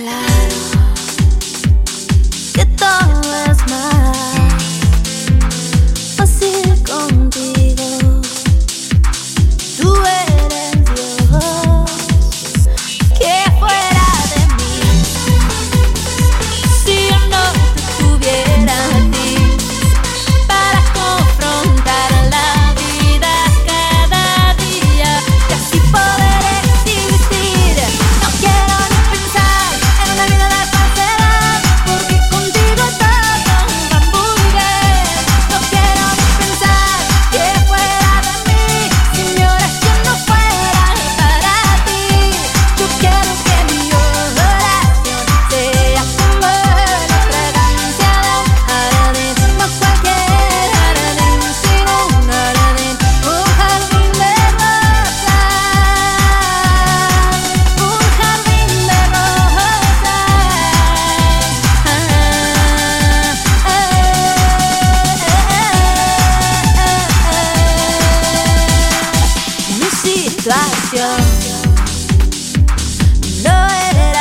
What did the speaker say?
es la preciosa